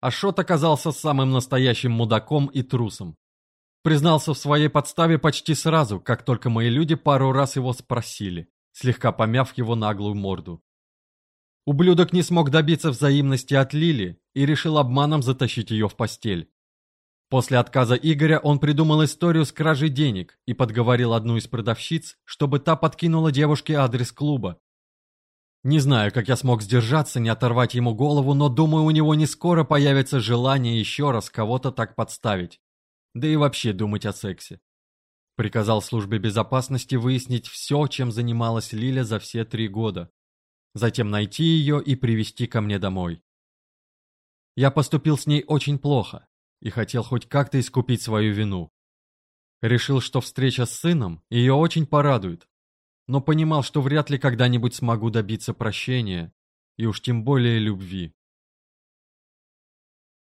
Ашот оказался самым настоящим мудаком и трусом. Признался в своей подставе почти сразу, как только мои люди пару раз его спросили, слегка помяв его наглую морду. Ублюдок не смог добиться взаимности от Лили и решил обманом затащить ее в постель. После отказа Игоря он придумал историю с кражей денег и подговорил одну из продавщиц, чтобы та подкинула девушке адрес клуба. Не знаю, как я смог сдержаться, не оторвать ему голову, но думаю, у него не скоро появится желание еще раз кого-то так подставить. Да и вообще думать о сексе. Приказал службе безопасности выяснить все, чем занималась Лиля за все три года. Затем найти ее и привести ко мне домой. Я поступил с ней очень плохо и хотел хоть как-то искупить свою вину. Решил, что встреча с сыном ее очень порадует, но понимал, что вряд ли когда-нибудь смогу добиться прощения и уж тем более любви.